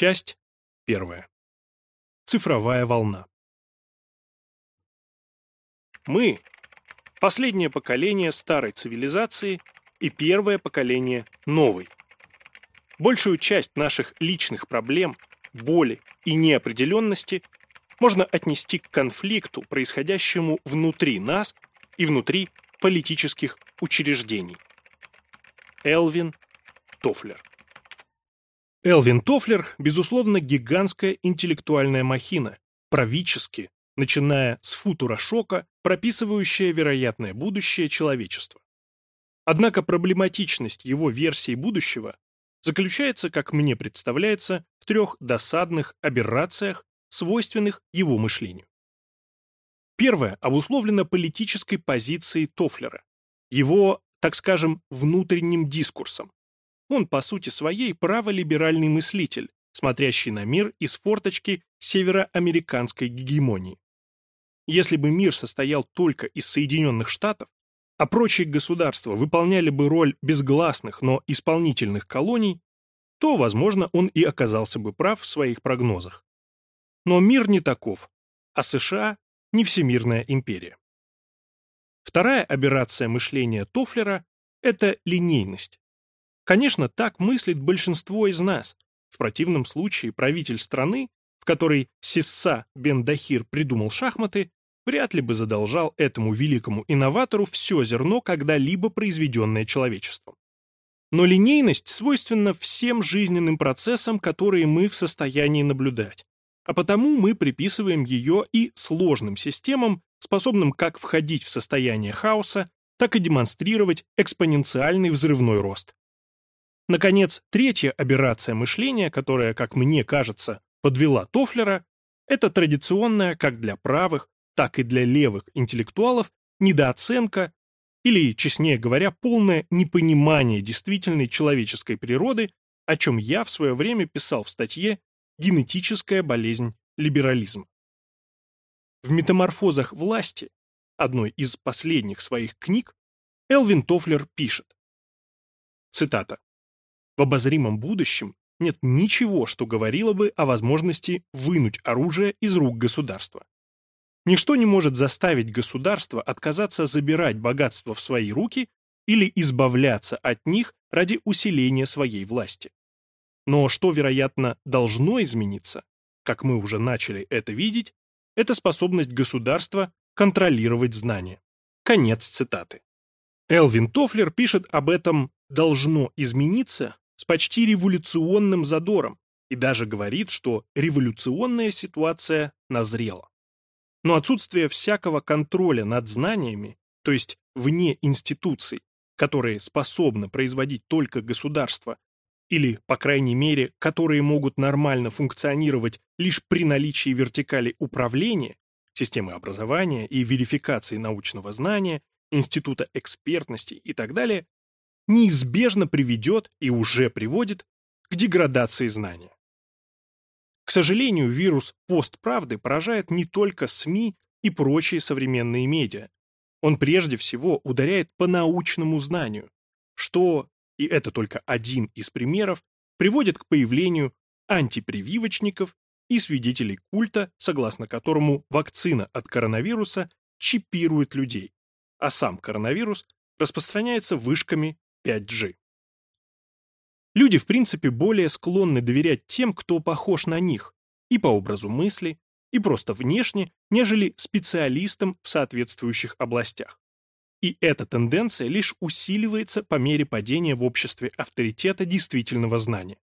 Часть первая. Цифровая волна. Мы – последнее поколение старой цивилизации и первое поколение новой. Большую часть наших личных проблем, боли и неопределенности можно отнести к конфликту, происходящему внутри нас и внутри политических учреждений. Элвин Тофлер Элвин Тофлер, безусловно, гигантская интеллектуальная махина, правительски, начиная с футура-шока, прописывающая вероятное будущее человечества. Однако проблематичность его версии будущего заключается, как мне представляется, в трех досадных аберрациях, свойственных его мышлению. Первое обусловлено политической позицией Тофлера, его, так скажем, внутренним дискурсом. Он, по сути своей, праволиберальный мыслитель, смотрящий на мир из форточки североамериканской гегемонии. Если бы мир состоял только из Соединенных Штатов, а прочие государства выполняли бы роль безгласных, но исполнительных колоний, то, возможно, он и оказался бы прав в своих прогнозах. Но мир не таков, а США не всемирная империя. Вторая аберрация мышления Тофлера – это линейность. Конечно, так мыслит большинство из нас. В противном случае правитель страны, в которой Сисса бен Дахир придумал шахматы, вряд ли бы задолжал этому великому инноватору все зерно, когда-либо произведенное человечеством. Но линейность свойственна всем жизненным процессам, которые мы в состоянии наблюдать, а потому мы приписываем ее и сложным системам, способным как входить в состояние хаоса, так и демонстрировать экспоненциальный взрывной рост. Наконец, третья аберрация мышления, которая, как мне кажется, подвела Тофлера, это традиционная как для правых, так и для левых интеллектуалов недооценка или, честнее говоря, полное непонимание действительной человеческой природы, о чем я в свое время писал в статье «Генетическая болезнь либерализма». В «Метаморфозах власти», одной из последних своих книг, Элвин Тофлер пишет. Цитата. В обозримом будущем нет ничего, что говорило бы о возможности вынуть оружие из рук государства. Ничто не может заставить государство отказаться забирать богатство в свои руки или избавляться от них ради усиления своей власти. Но что, вероятно, должно измениться, как мы уже начали это видеть, это способность государства контролировать знания. Конец цитаты. Элвин Тофлер пишет об этом «должно измениться» с почти революционным задором и даже говорит, что революционная ситуация назрела. Но отсутствие всякого контроля над знаниями, то есть вне институций, которые способны производить только государство, или, по крайней мере, которые могут нормально функционировать лишь при наличии вертикали управления, системы образования и верификации научного знания, института экспертности и так далее, неизбежно приведет и уже приводит к деградации знания. К сожалению, вирус постправды поражает не только СМИ и прочие современные медиа. Он прежде всего ударяет по научному знанию, что, и это только один из примеров, приводит к появлению антипрививочников и свидетелей культа, согласно которому вакцина от коронавируса чипирует людей, а сам коронавирус распространяется вышками 5G. Люди, в принципе, более склонны доверять тем, кто похож на них, и по образу мысли, и просто внешне, нежели специалистам в соответствующих областях. И эта тенденция лишь усиливается по мере падения в обществе авторитета действительного знания.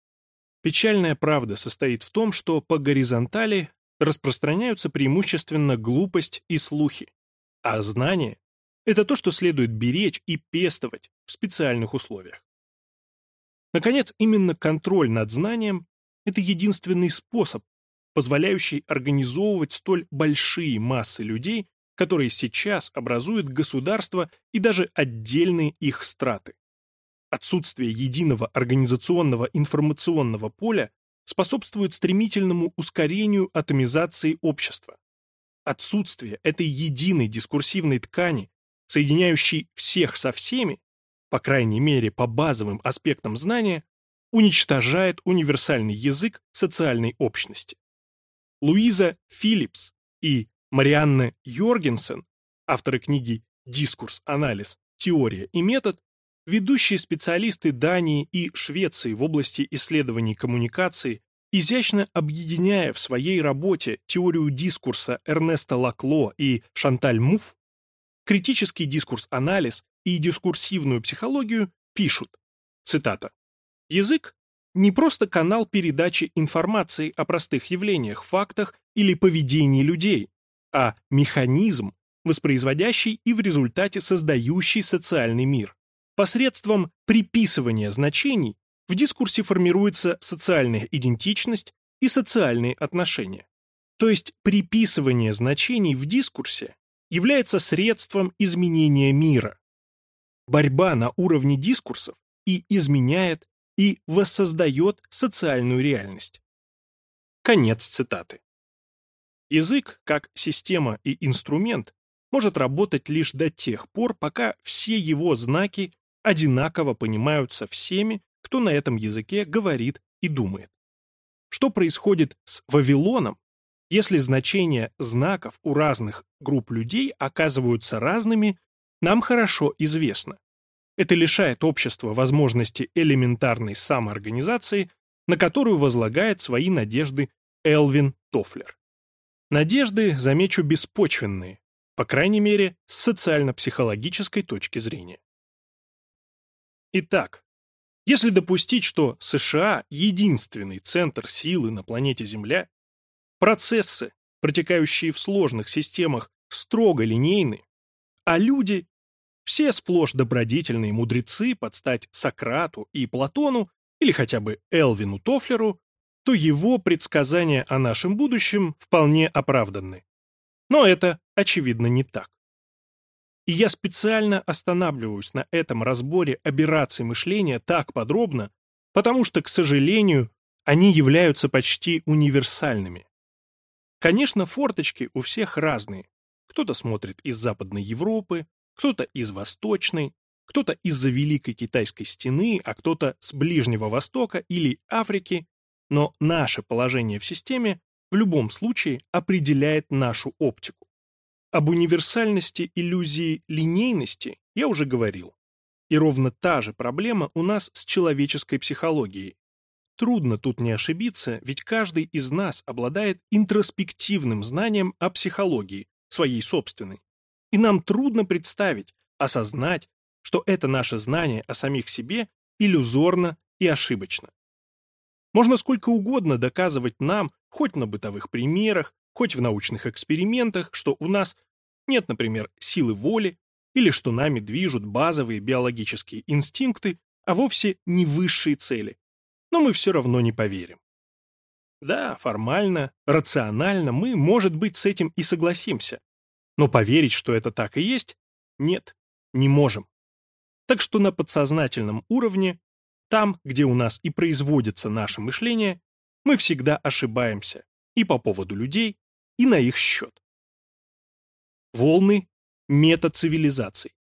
Печальная правда состоит в том, что по горизонтали распространяются преимущественно глупость и слухи, а знание это то, что следует беречь и пестовать в специальных условиях. Наконец, именно контроль над знанием – это единственный способ, позволяющий организовывать столь большие массы людей, которые сейчас образуют государство и даже отдельные их страты. Отсутствие единого организационного информационного поля способствует стремительному ускорению атомизации общества. Отсутствие этой единой дискурсивной ткани соединяющий всех со всеми, по крайней мере по базовым аспектам знания, уничтожает универсальный язык социальной общности. Луиза Филлипс и Марианна Йоргенсен, авторы книги «Дискурс, анализ, теория и метод», ведущие специалисты Дании и Швеции в области исследований коммуникации, изящно объединяя в своей работе теорию дискурса Эрнеста Лакло и Шанталь Муф, критический дискурс-анализ и дискурсивную психологию, пишут, цитата, «Язык не просто канал передачи информации о простых явлениях, фактах или поведении людей, а механизм, воспроизводящий и в результате создающий социальный мир. Посредством приписывания значений в дискурсе формируется социальная идентичность и социальные отношения. То есть приписывание значений в дискурсе является средством изменения мира. Борьба на уровне дискурсов и изменяет, и воссоздает социальную реальность. Конец цитаты. Язык, как система и инструмент, может работать лишь до тех пор, пока все его знаки одинаково понимаются всеми, кто на этом языке говорит и думает. Что происходит с Вавилоном, если значения знаков у разных групп людей оказываются разными, нам хорошо известно. Это лишает общества возможности элементарной самоорганизации, на которую возлагает свои надежды Элвин Тофлер. Надежды, замечу, беспочвенные, по крайней мере, с социально-психологической точки зрения. Итак, если допустить, что США – единственный центр силы на планете Земля, процессы, протекающие в сложных системах, строго линейны, а люди – все сплошь добродетельные мудрецы под стать Сократу и Платону или хотя бы Элвину Тофлеру, то его предсказания о нашем будущем вполне оправданны. Но это, очевидно, не так. И я специально останавливаюсь на этом разборе операций мышления так подробно, потому что, к сожалению, они являются почти универсальными. Конечно, форточки у всех разные. Кто-то смотрит из Западной Европы, кто-то из Восточной, кто-то из-за Великой Китайской стены, а кто-то с Ближнего Востока или Африки, но наше положение в системе в любом случае определяет нашу оптику. Об универсальности иллюзии линейности я уже говорил. И ровно та же проблема у нас с человеческой психологией. Трудно тут не ошибиться, ведь каждый из нас обладает интроспективным знанием о психологии, своей собственной. И нам трудно представить, осознать, что это наше знание о самих себе иллюзорно и ошибочно. Можно сколько угодно доказывать нам, хоть на бытовых примерах, хоть в научных экспериментах, что у нас нет, например, силы воли, или что нами движут базовые биологические инстинкты, а вовсе не высшие цели. Но мы все равно не поверим. Да, формально, рационально мы, может быть, с этим и согласимся. Но поверить, что это так и есть, нет, не можем. Так что на подсознательном уровне там, где у нас и производится наше мышление, мы всегда ошибаемся и по поводу людей, и на их счет. Волны метацивилизаций.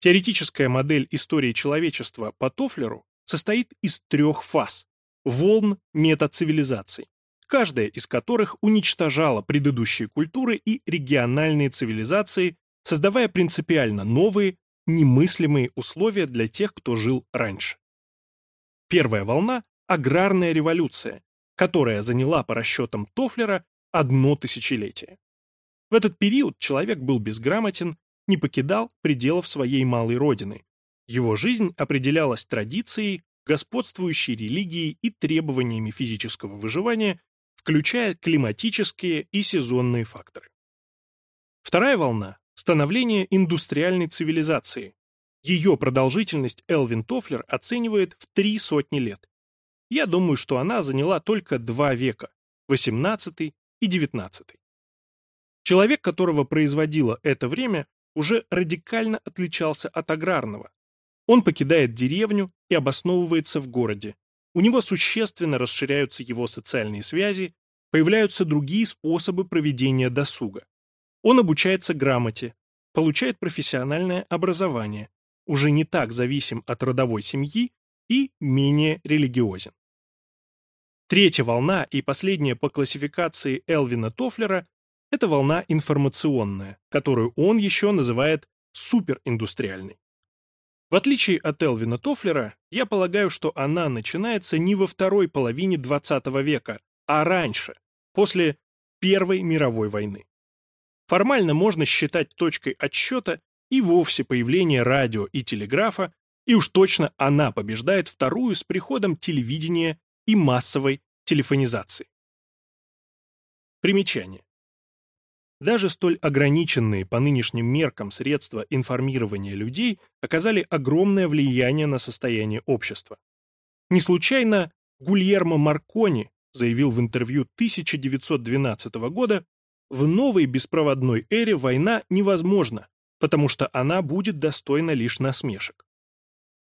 Теоретическая модель истории человечества по Тофлеру состоит из трех фаз – волн метацивилизаций, каждая из которых уничтожала предыдущие культуры и региональные цивилизации, создавая принципиально новые, немыслимые условия для тех, кто жил раньше. Первая волна – аграрная революция, которая заняла по расчетам Тофлера одно тысячелетие. В этот период человек был безграмотен, не покидал пределов своей малой родины. Его жизнь определялась традицией, господствующей религией и требованиями физического выживания, включая климатические и сезонные факторы. Вторая волна Становление индустриальной цивилизации. Ее продолжительность Элвин Тофлер оценивает в три сотни лет. Я думаю, что она заняла только два века – XVIII и XIX. Человек, которого производило это время, уже радикально отличался от аграрного. Он покидает деревню и обосновывается в городе. У него существенно расширяются его социальные связи, появляются другие способы проведения досуга. Он обучается грамоте, получает профессиональное образование, уже не так зависим от родовой семьи и менее религиозен. Третья волна и последняя по классификации Элвина Тофлера – это волна информационная, которую он еще называет супериндустриальной. В отличие от Элвина Тофлера, я полагаю, что она начинается не во второй половине XX века, а раньше, после Первой мировой войны. Формально можно считать точкой отсчета и вовсе появление радио и телеграфа, и уж точно она побеждает вторую с приходом телевидения и массовой телефонизации. Примечание. Даже столь ограниченные по нынешним меркам средства информирования людей оказали огромное влияние на состояние общества. Не случайно Гульермо Маркони заявил в интервью 1912 года, в новой беспроводной эре война невозможна, потому что она будет достойна лишь насмешек.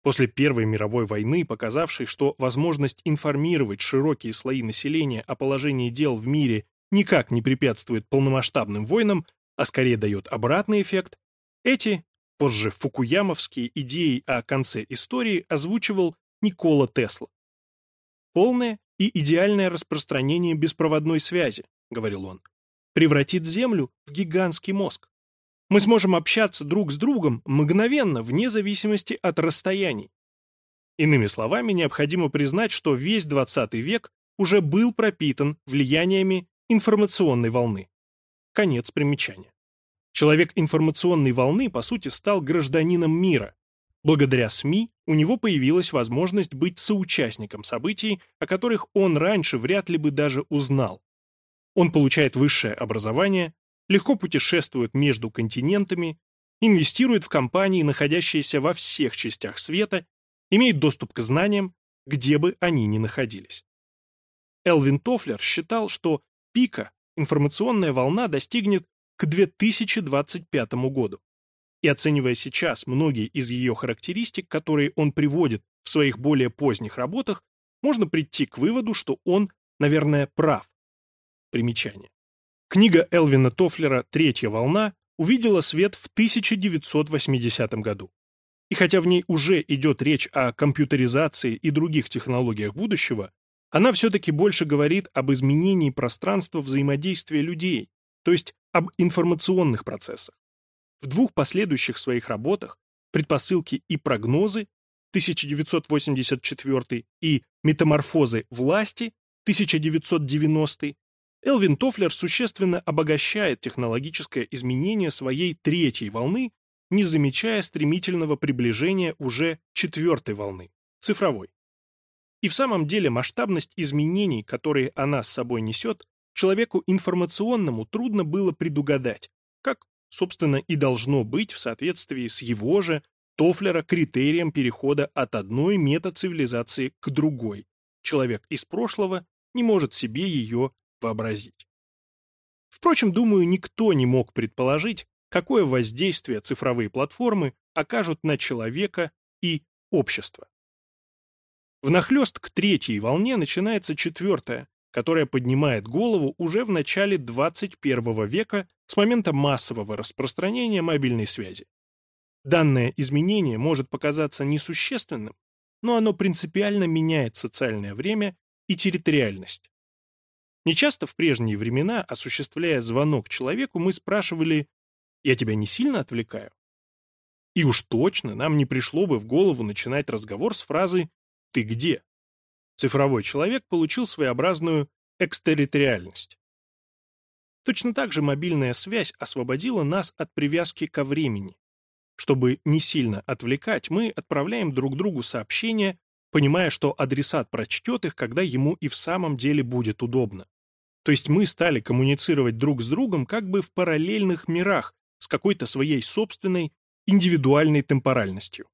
После Первой мировой войны, показавшей, что возможность информировать широкие слои населения о положении дел в мире никак не препятствует полномасштабным войнам, а скорее дает обратный эффект, эти, позже фукуямовские идеи о конце истории озвучивал Никола Тесла. «Полное и идеальное распространение беспроводной связи», — говорил он, превратит Землю в гигантский мозг. Мы сможем общаться друг с другом мгновенно, вне зависимости от расстояний. Иными словами, необходимо признать, что весь 20 век уже был пропитан влияниями информационной волны. Конец примечания. Человек информационной волны, по сути, стал гражданином мира. Благодаря СМИ у него появилась возможность быть соучастником событий, о которых он раньше вряд ли бы даже узнал. Он получает высшее образование, легко путешествует между континентами, инвестирует в компании, находящиеся во всех частях света, имеет доступ к знаниям, где бы они ни находились. Элвин Тофлер считал, что пика информационная волна достигнет к 2025 году. И оценивая сейчас многие из ее характеристик, которые он приводит в своих более поздних работах, можно прийти к выводу, что он, наверное, прав. Примечание. Книга Элвина Тофлера «Третья волна» увидела свет в 1980 году. И хотя в ней уже идет речь о компьютеризации и других технологиях будущего, она все-таки больше говорит об изменении пространства взаимодействия людей, то есть об информационных процессах. В двух последующих своих работах «Предпосылки и прогнозы» 1984 и «Метаморфозы власти» 1990 Элвин Тофлер существенно обогащает технологическое изменение своей третьей волны, не замечая стремительного приближения уже четвертой волны, цифровой. И в самом деле масштабность изменений, которые она с собой несет, человеку информационному трудно было предугадать, как, собственно, и должно быть в соответствии с его же, Тофлера, критерием перехода от одной метацивилизации к другой. Человек из прошлого не может себе ее вообразить. Впрочем, думаю, никто не мог предположить, какое воздействие цифровые платформы окажут на человека и общество. Внахлёст к третьей волне начинается четвертая, которая поднимает голову уже в начале 21 века с момента массового распространения мобильной связи. Данное изменение может показаться несущественным, но оно принципиально меняет социальное время и территориальность. Нечасто в прежние времена, осуществляя звонок человеку, мы спрашивали «Я тебя не сильно отвлекаю?» И уж точно нам не пришло бы в голову начинать разговор с фразы «Ты где?». Цифровой человек получил своеобразную экстерриториальность. Точно так же мобильная связь освободила нас от привязки ко времени. Чтобы не сильно отвлекать, мы отправляем друг другу сообщения, понимая, что адресат прочтет их, когда ему и в самом деле будет удобно. То есть мы стали коммуницировать друг с другом как бы в параллельных мирах с какой-то своей собственной индивидуальной темпоральностью.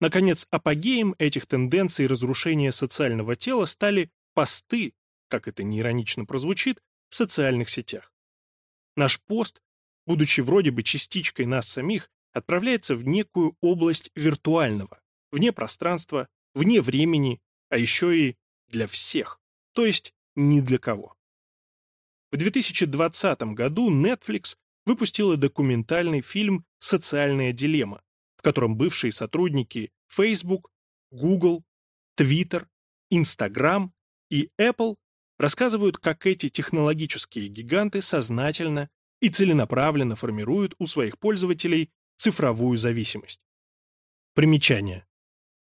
Наконец, апогеем этих тенденций разрушения социального тела стали посты, как это неиронично прозвучит, в социальных сетях. Наш пост, будучи вроде бы частичкой нас самих, отправляется в некую область виртуального, вне пространства, вне времени, а еще и для всех, то есть ни для кого. В 2020 году Netflix выпустила документальный фильм «Социальная дилемма», в котором бывшие сотрудники Facebook, Google, Twitter, Instagram и Apple рассказывают, как эти технологические гиганты сознательно и целенаправленно формируют у своих пользователей цифровую зависимость. Примечание.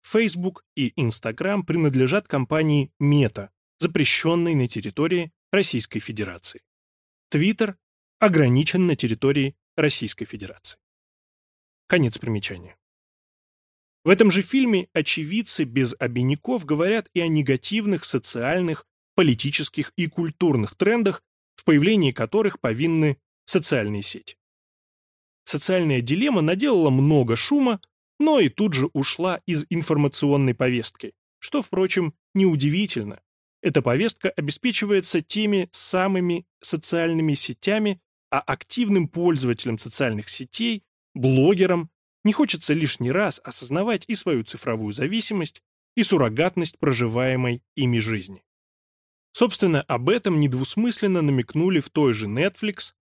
Facebook и Instagram принадлежат компании Meta, запрещенной на территории Российской Федерации. Twitter ограничен на территории Российской Федерации. Конец примечания. В этом же фильме очевидцы без обиняков говорят и о негативных социальных, политических и культурных трендах, в появлении которых повинны социальные сети. Социальная дилемма наделала много шума, но и тут же ушла из информационной повестки, что, впрочем, неудивительно. Эта повестка обеспечивается теми самыми социальными сетями, а активным пользователям социальных сетей, блогерам, не хочется лишний раз осознавать и свою цифровую зависимость, и суррогатность проживаемой ими жизни. Собственно, об этом недвусмысленно намекнули в той же Netflix,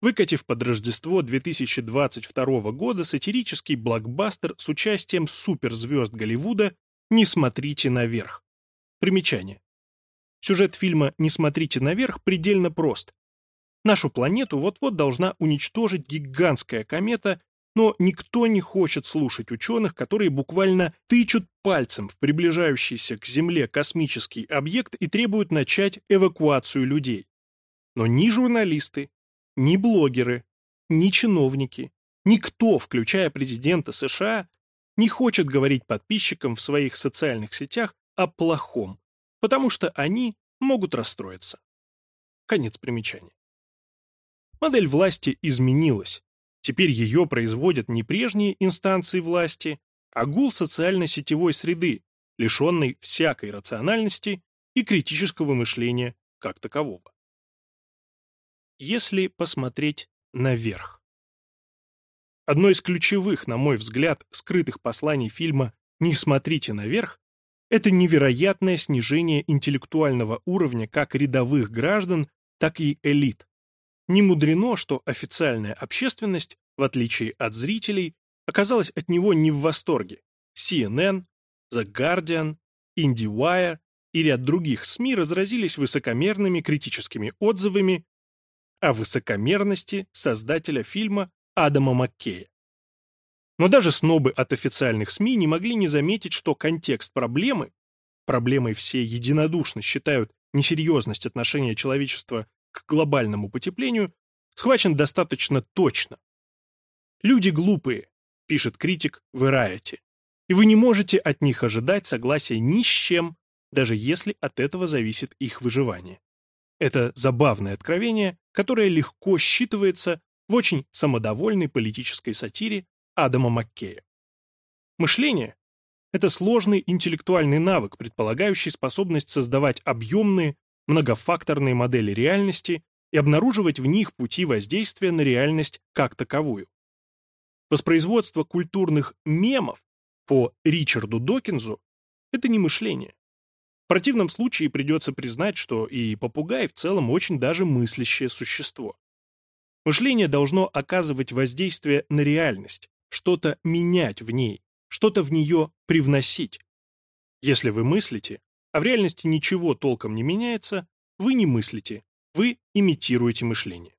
выкатив под Рождество 2022 года сатирический блокбастер с участием суперзвезд Голливуда «Не смотрите наверх». Примечание. Сюжет фильма «Не смотрите наверх» предельно прост. Нашу планету вот-вот должна уничтожить гигантская комета, но никто не хочет слушать ученых, которые буквально тычут пальцем в приближающийся к Земле космический объект и требуют начать эвакуацию людей. Но ни журналисты, ни блогеры, ни чиновники, никто, включая президента США, не хочет говорить подписчикам в своих социальных сетях о плохом, потому что они могут расстроиться. Конец примечания. Модель власти изменилась. Теперь ее производят не прежние инстанции власти, а гул социально-сетевой среды, лишенной всякой рациональности и критического мышления как такового если посмотреть наверх. Одно из ключевых, на мой взгляд, скрытых посланий фильма «Не смотрите наверх» — это невероятное снижение интеллектуального уровня как рядовых граждан, так и элит. Не мудрено, что официальная общественность, в отличие от зрителей, оказалась от него не в восторге. CNN, The Guardian, IndieWire и ряд других СМИ разразились высокомерными критическими отзывами о высокомерности создателя фильма Адама Маккея. Но даже снобы от официальных СМИ не могли не заметить, что контекст проблемы, проблемой все единодушно считают несерьезность отношения человечества к глобальному потеплению, схвачен достаточно точно. «Люди глупые», — пишет критик Variety, и вы не можете от них ожидать согласия ни с чем, даже если от этого зависит их выживание. Это забавное откровение, которое легко считывается в очень самодовольной политической сатире Адама Маккея. Мышление — это сложный интеллектуальный навык, предполагающий способность создавать объемные, многофакторные модели реальности и обнаруживать в них пути воздействия на реальность как таковую. Воспроизводство культурных мемов по Ричарду Докинзу — это не мышление, в противном случае придется признать, что и попугай в целом очень даже мыслящее существо. Мышление должно оказывать воздействие на реальность, что-то менять в ней, что-то в нее привносить. Если вы мыслите, а в реальности ничего толком не меняется, вы не мыслите, вы имитируете мышление.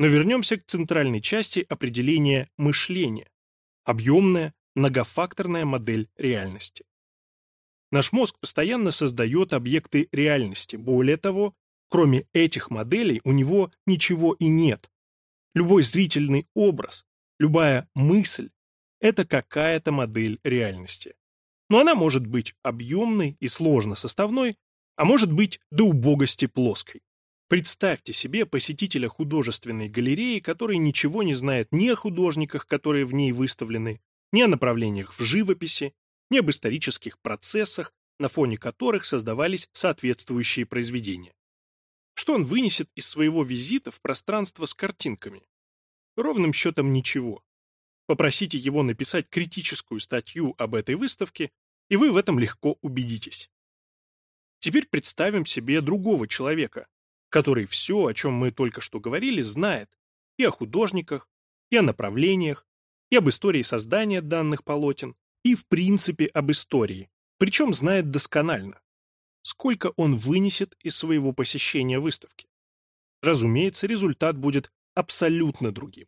Но вернемся к центральной части определения мышления. Объемная, многофакторная модель реальности. Наш мозг постоянно создает объекты реальности. Более того, кроме этих моделей у него ничего и нет. Любой зрительный образ, любая мысль – это какая-то модель реальности. Но она может быть объемной и сложно составной, а может быть до убогости плоской. Представьте себе посетителя художественной галереи, который ничего не знает ни о художниках, которые в ней выставлены, ни о направлениях в живописи, ни об исторических процессах, на фоне которых создавались соответствующие произведения. Что он вынесет из своего визита в пространство с картинками? Ровным счетом ничего. Попросите его написать критическую статью об этой выставке, и вы в этом легко убедитесь. Теперь представим себе другого человека, который все, о чем мы только что говорили, знает и о художниках, и о направлениях, и об истории создания данных полотен, и в принципе об истории, причем знает досконально. Сколько он вынесет из своего посещения выставки? Разумеется, результат будет абсолютно другим.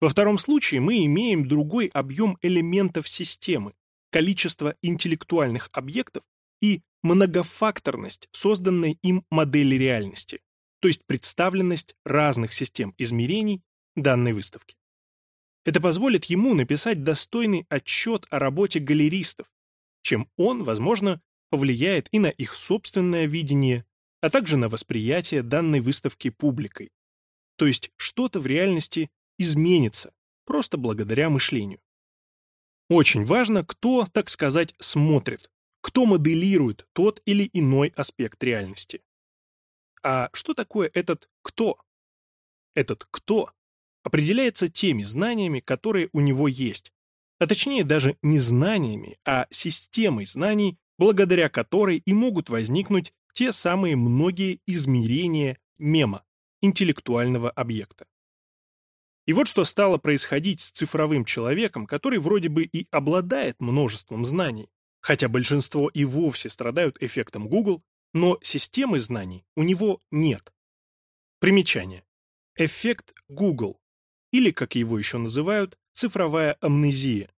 Во втором случае мы имеем другой объем элементов системы, количество интеллектуальных объектов и многофакторность созданной им модели реальности, то есть представленность разных систем измерений данной выставки. Это позволит ему написать достойный отчет о работе галеристов, чем он, возможно, повлияет и на их собственное видение, а также на восприятие данной выставки публикой. То есть что-то в реальности изменится, просто благодаря мышлению. Очень важно, кто, так сказать, смотрит, кто моделирует тот или иной аспект реальности. А что такое этот «кто»? Этот «кто» определяется теми знаниями, которые у него есть, а точнее даже не знаниями, а системой знаний, благодаря которой и могут возникнуть те самые многие измерения мема, интеллектуального объекта. И вот что стало происходить с цифровым человеком, который вроде бы и обладает множеством знаний, хотя большинство и вовсе страдают эффектом Google, но системы знаний у него нет. Примечание. Эффект Google, или, как его еще называют, цифровая амнезия.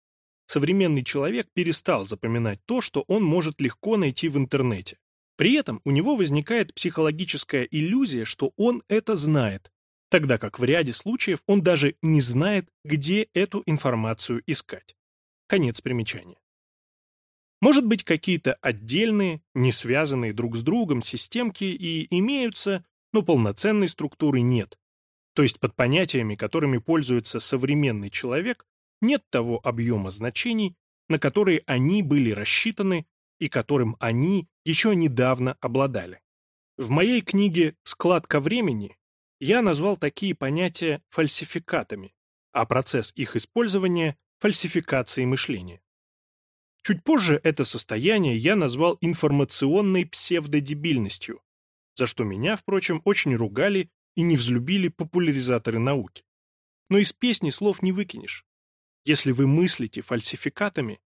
Современный человек перестал запоминать то, что он может легко найти в интернете. При этом у него возникает психологическая иллюзия, что он это знает, тогда как в ряде случаев он даже не знает, где эту информацию искать. Конец примечания. Может быть, какие-то отдельные, не связанные друг с другом системки и имеются, но полноценной структуры нет. То есть под понятиями, которыми пользуется современный человек, нет того объема значений, на которые они были рассчитаны и которым они еще недавно обладали. В моей книге «Складка времени» я назвал такие понятия фальсификатами, а процесс их использования – фальсификацией мышления. Чуть позже это состояние я назвал информационной псевдодебильностью, за что меня, впрочем, очень ругали и не взлюбили популяризаторы науки. Но из песни слов не выкинешь. Если вы мыслите фальсификатами,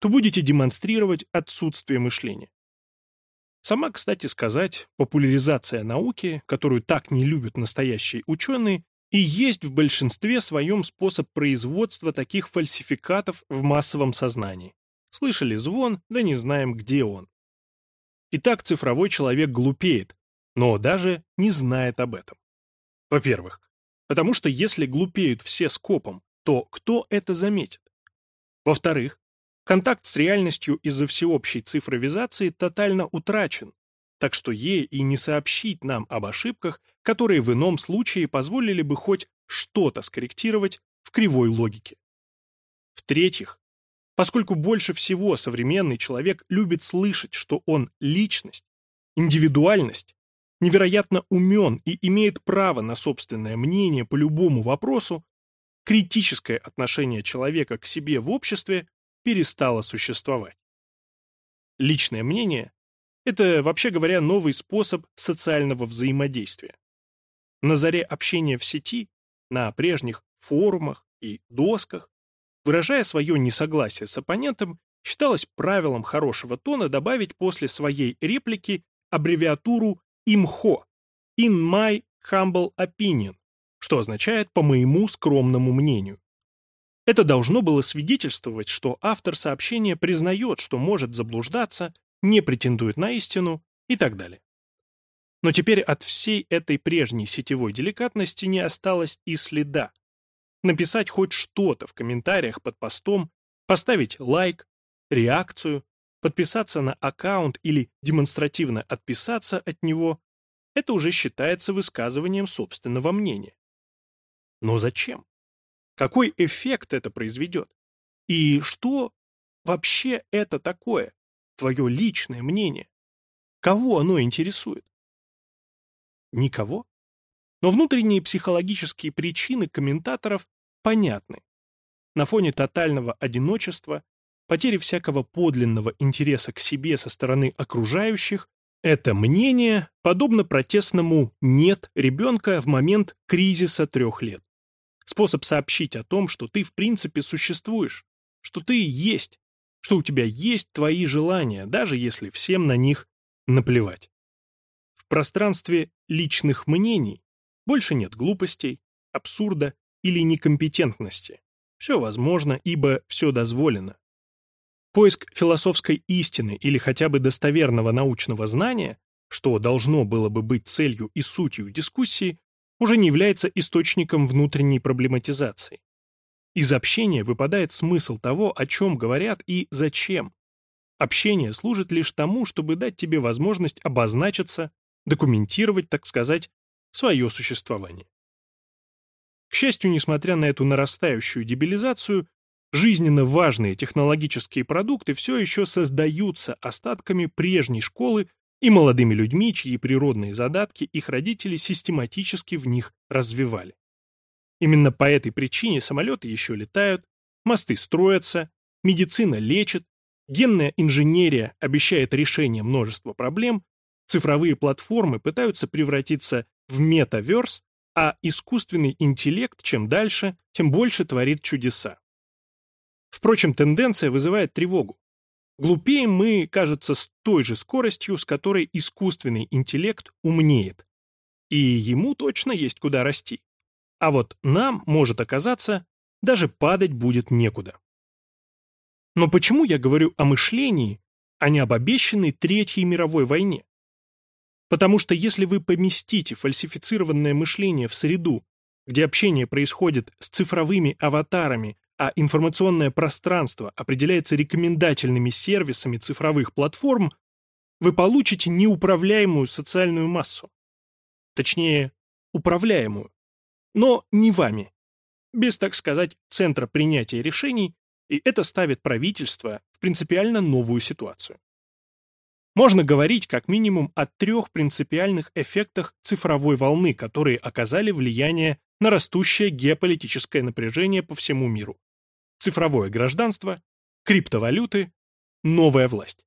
то будете демонстрировать отсутствие мышления. Сама, кстати сказать, популяризация науки, которую так не любят настоящие ученые, и есть в большинстве своем способ производства таких фальсификатов в массовом сознании. Слышали звон, да не знаем, где он. Итак, цифровой человек глупеет, но даже не знает об этом. Во-первых, потому что если глупеют все скопом, то кто это заметит? Во-вторых, Контакт с реальностью из-за всеобщей цифровизации тотально утрачен, так что ей и не сообщить нам об ошибках, которые в ином случае позволили бы хоть что-то скорректировать в кривой логике. В-третьих, поскольку больше всего современный человек любит слышать, что он личность, индивидуальность, невероятно умен и имеет право на собственное мнение по любому вопросу, критическое отношение человека к себе в обществе перестало существовать. Личное мнение – это, вообще говоря, новый способ социального взаимодействия. На заре общения в сети, на прежних форумах и досках, выражая свое несогласие с оппонентом, считалось правилом хорошего тона добавить после своей реплики аббревиатуру «имхо» – «in my humble opinion», что означает «по моему скромному мнению». Это должно было свидетельствовать, что автор сообщения признает, что может заблуждаться, не претендует на истину и так далее. Но теперь от всей этой прежней сетевой деликатности не осталось и следа. Написать хоть что-то в комментариях под постом, поставить лайк, реакцию, подписаться на аккаунт или демонстративно отписаться от него – это уже считается высказыванием собственного мнения. Но зачем? Какой эффект это произведет? И что вообще это такое? Твое личное мнение? Кого оно интересует? Никого. Но внутренние психологические причины комментаторов понятны. На фоне тотального одиночества, потери всякого подлинного интереса к себе со стороны окружающих, это мнение подобно протестному «нет» ребенка в момент кризиса трех лет. Способ сообщить о том, что ты в принципе существуешь, что ты есть, что у тебя есть твои желания, даже если всем на них наплевать. В пространстве личных мнений больше нет глупостей, абсурда или некомпетентности. Все возможно, ибо все дозволено. Поиск философской истины или хотя бы достоверного научного знания, что должно было бы быть целью и сутью дискуссии, уже не является источником внутренней проблематизации. Из общения выпадает смысл того, о чем говорят и зачем. Общение служит лишь тому, чтобы дать тебе возможность обозначиться, документировать, так сказать, свое существование. К счастью, несмотря на эту нарастающую дебилизацию, жизненно важные технологические продукты все еще создаются остатками прежней школы и молодыми людьми, чьи природные задатки их родители систематически в них развивали. Именно по этой причине самолеты еще летают, мосты строятся, медицина лечит, генная инженерия обещает решение множества проблем, цифровые платформы пытаются превратиться в метаверс, а искусственный интеллект чем дальше, тем больше творит чудеса. Впрочем, тенденция вызывает тревогу. Глупеем мы, кажется, с той же скоростью, с которой искусственный интеллект умнеет. И ему точно есть куда расти. А вот нам, может оказаться, даже падать будет некуда. Но почему я говорю о мышлении, а не об обещанной Третьей мировой войне? Потому что если вы поместите фальсифицированное мышление в среду, где общение происходит с цифровыми аватарами, а информационное пространство определяется рекомендательными сервисами цифровых платформ, вы получите неуправляемую социальную массу. Точнее, управляемую. Но не вами. Без, так сказать, центра принятия решений, и это ставит правительство в принципиально новую ситуацию. Можно говорить как минимум о трех принципиальных эффектах цифровой волны, которые оказали влияние на растущее геополитическое напряжение по всему миру. Цифровое гражданство, криптовалюты, новая власть.